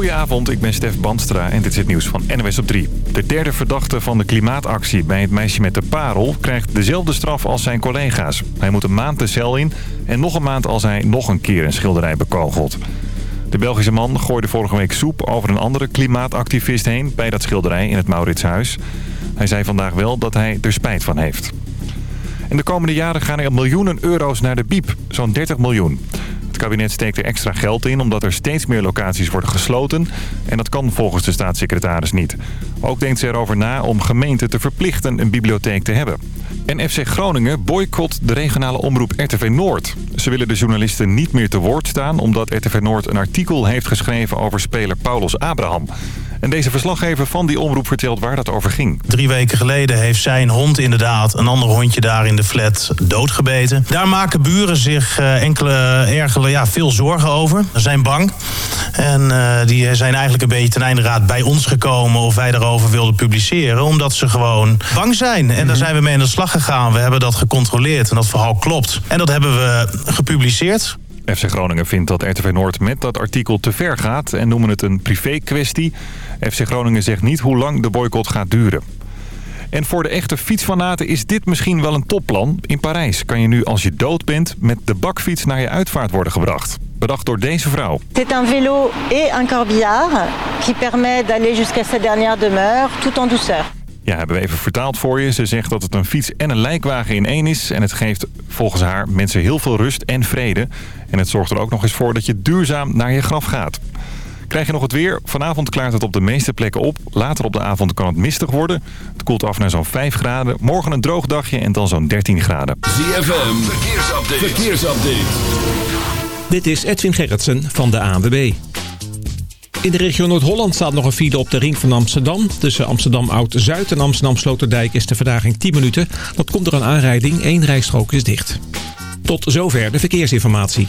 Goedenavond, ik ben Stef Bandstra en dit is het nieuws van NWS op 3. De derde verdachte van de klimaatactie bij het meisje met de parel... krijgt dezelfde straf als zijn collega's. Hij moet een maand de cel in en nog een maand als hij nog een keer een schilderij bekogelt. De Belgische man gooide vorige week soep over een andere klimaatactivist heen... bij dat schilderij in het Mauritshuis. Hij zei vandaag wel dat hij er spijt van heeft. En de komende jaren gaan er miljoenen euro's naar de biep. Zo'n 30 miljoen. Kabinet steekt er extra geld in omdat er steeds meer locaties worden gesloten. En dat kan volgens de staatssecretaris niet. Ook denkt ze erover na om gemeenten te verplichten een bibliotheek te hebben. En FC Groningen boycott de regionale omroep RTV Noord. Ze willen de journalisten niet meer te woord staan... omdat RTV Noord een artikel heeft geschreven over speler Paulus Abraham. En deze verslaggever van die omroep vertelt waar dat over ging. Drie weken geleden heeft zijn hond inderdaad een ander hondje daar in de flat doodgebeten. Daar maken buren zich uh, enkele ergele, ja, veel zorgen over. Ze zijn bang. En uh, die zijn eigenlijk een beetje ten einde raad bij ons gekomen of wij wilden publiceren. Omdat ze gewoon bang zijn. En daar zijn we mee aan de slag gegaan. We hebben dat gecontroleerd en dat verhaal klopt. En dat hebben we gepubliceerd. FC Groningen vindt dat RTV Noord met dat artikel te ver gaat en noemen het een privé-kwestie. FC Groningen zegt niet hoe lang de boycott gaat duren. En voor de echte fietsfanaten is dit misschien wel een topplan. In Parijs kan je nu als je dood bent met de bakfiets naar je uitvaart worden gebracht. Bedacht door deze vrouw. C'est un vélo et un corbillard qui permet d'aller jusqu'à sa dernière demeure tout en douceur. Ja, hebben we even vertaald voor je. Ze zegt dat het een fiets en een lijkwagen in één is. En het geeft volgens haar mensen heel veel rust en vrede. En het zorgt er ook nog eens voor dat je duurzaam naar je graf gaat. Krijg je nog het weer? Vanavond klaart het op de meeste plekken op. Later op de avond kan het mistig worden. Het koelt af naar zo'n 5 graden. Morgen een droog dagje en dan zo'n 13 graden. ZFM, verkeersupdate. verkeersupdate. Dit is Edwin Gerritsen van de ANWB. In de regio Noord-Holland staat nog een file op de ring van Amsterdam. Tussen Amsterdam Oud-Zuid en Amsterdam Sloterdijk is de verdaging 10 minuten. Dat komt door een aanrijding. Eén rijstrook is dicht. Tot zover de verkeersinformatie.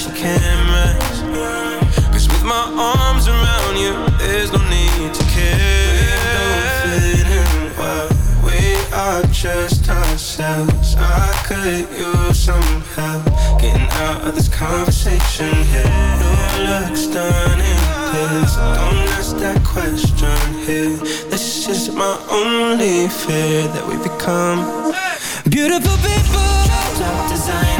She can't cameras Cause with my arms around you There's no need to care. We don't fit in well We are just ourselves. I could use some help. Getting out of this conversation here. Your looks stunning, this Don't ask that question here. This is my only fear That we become Beautiful people. Top designer.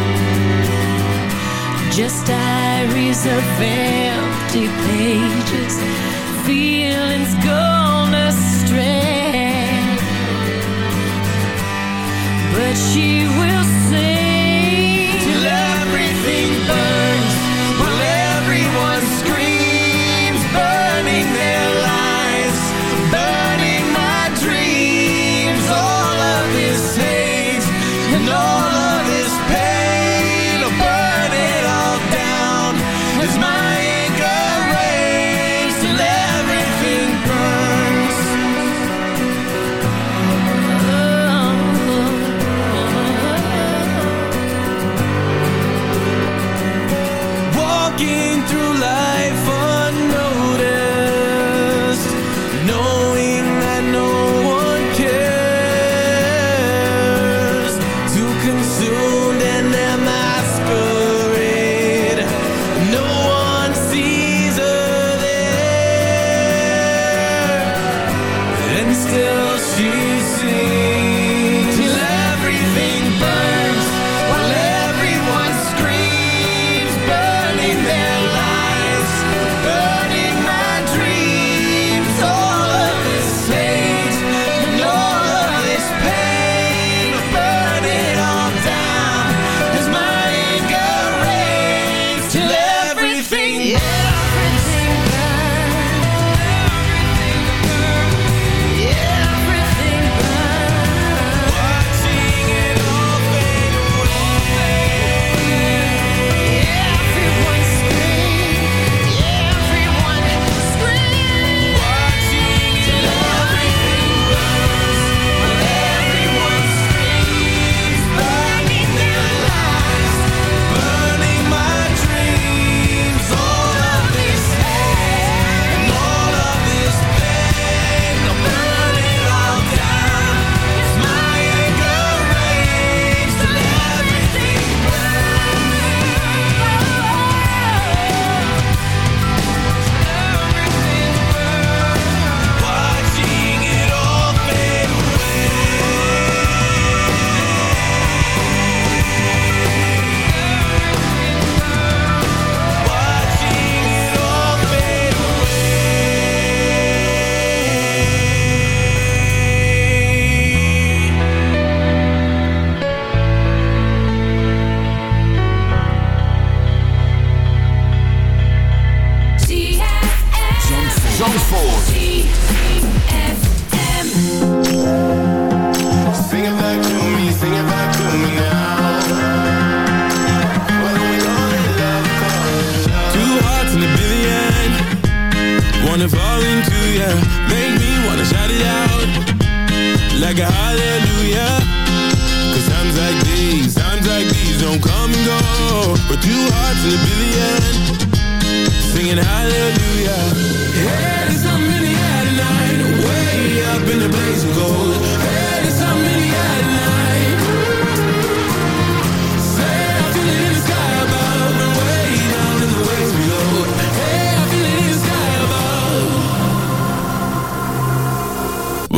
Just diaries of empty pages. Feelings gone astray. But she will sing. like a hallelujah. Cause times like these, times like these don't come and go. But two hearts in a billion Singing hallelujah. Hey, there's something in the air tonight. Way up in the blaze of gold. Hey, there's something in the air tonight.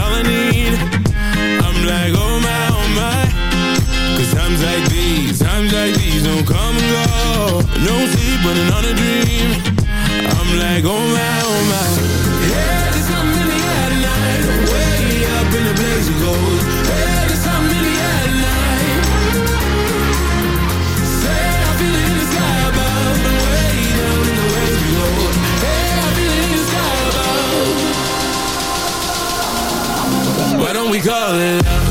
all I need. I'm like, oh my, oh my. Cause times like these, times like these don't come and go. No sleep, running on a dream. I'm like, oh my, oh my. We call it love?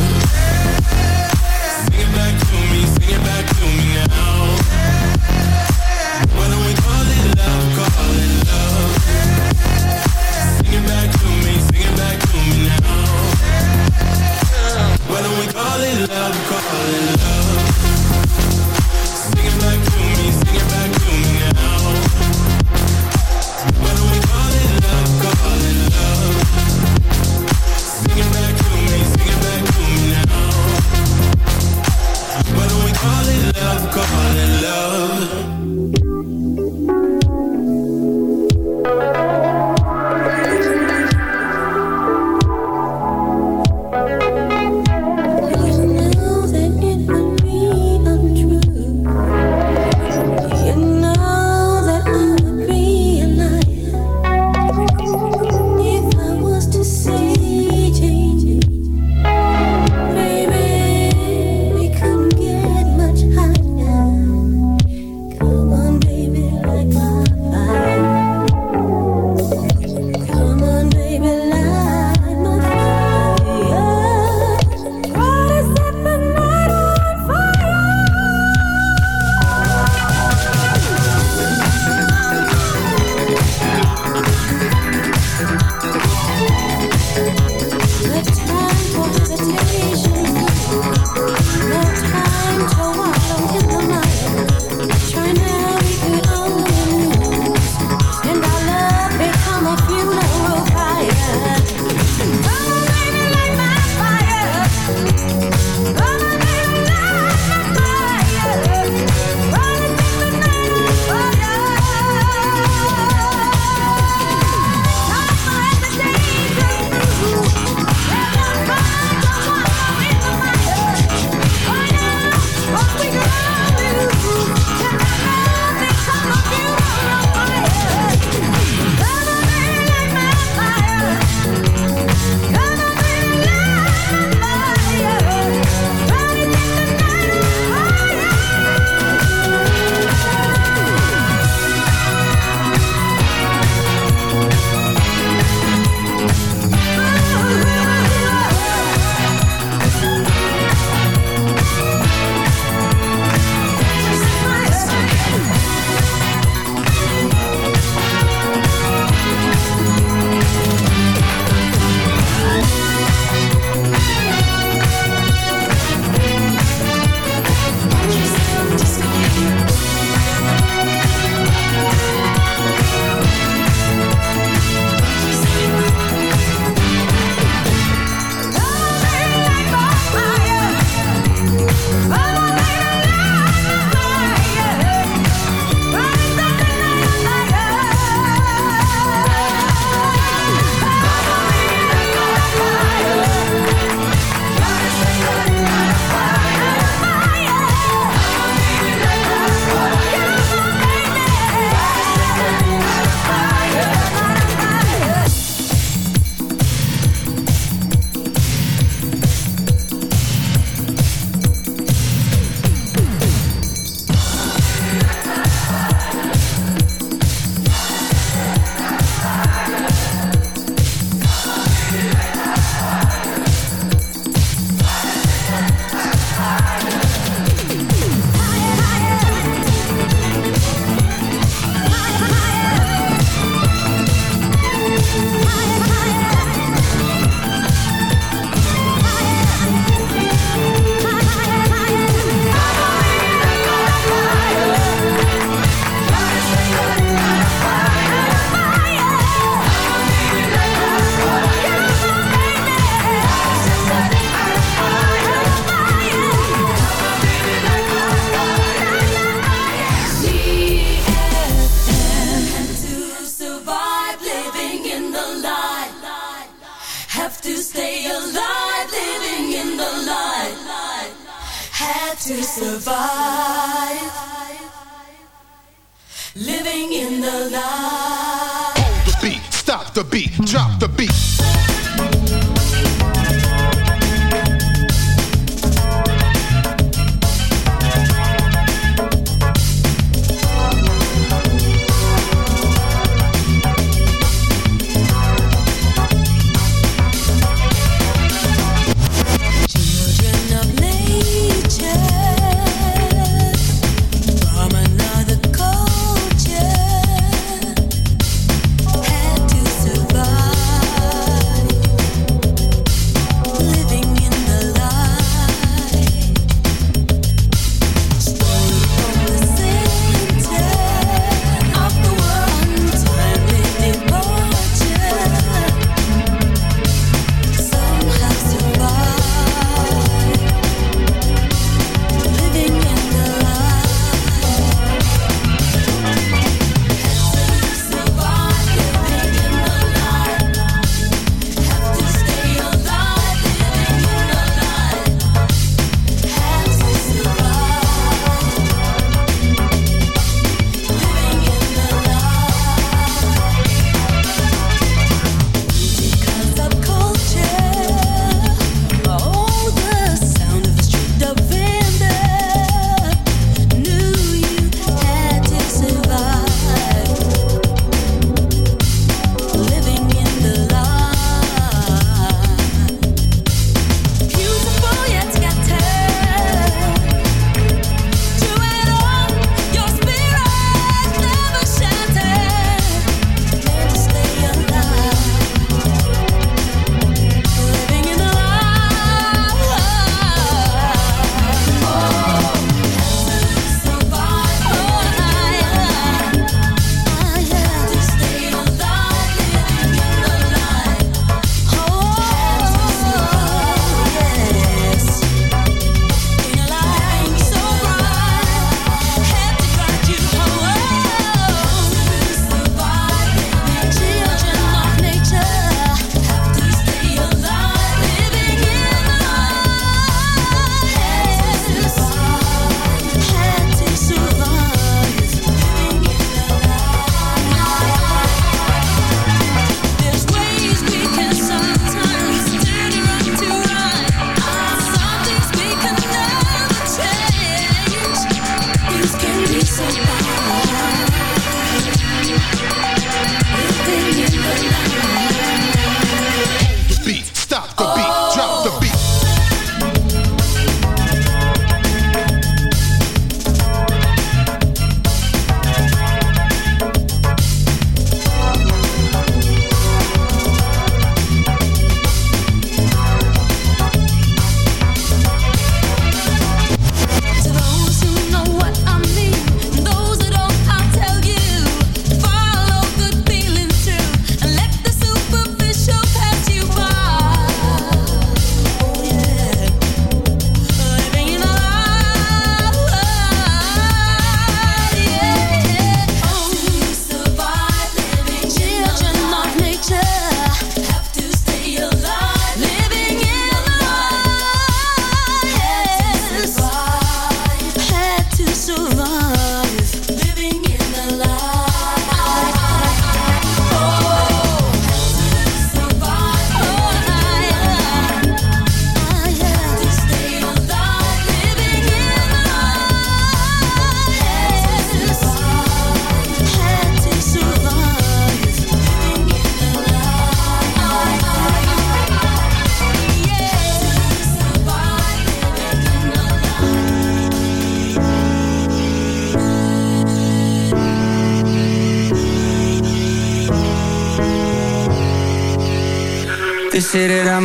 They say that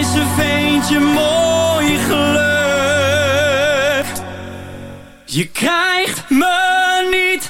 deze ventje mooi gelukt. Je krijgt me niet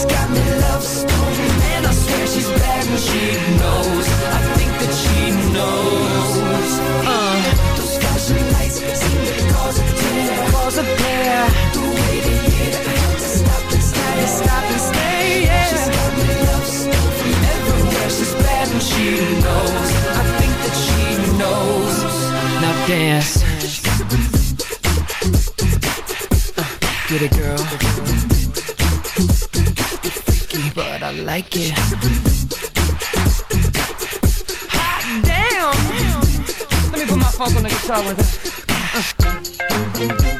She got me she's bad and she knows. I think that she knows. Uh. Those flashing lights seem to cause a tear Cause a tear The way Stop and stay. Stop and stay, She got me everywhere she's bad and she knows. I think that she knows. Now dance. Uh, get it girl. I like it. Hot damn. Let me put my funk on the guitar with it. Uh.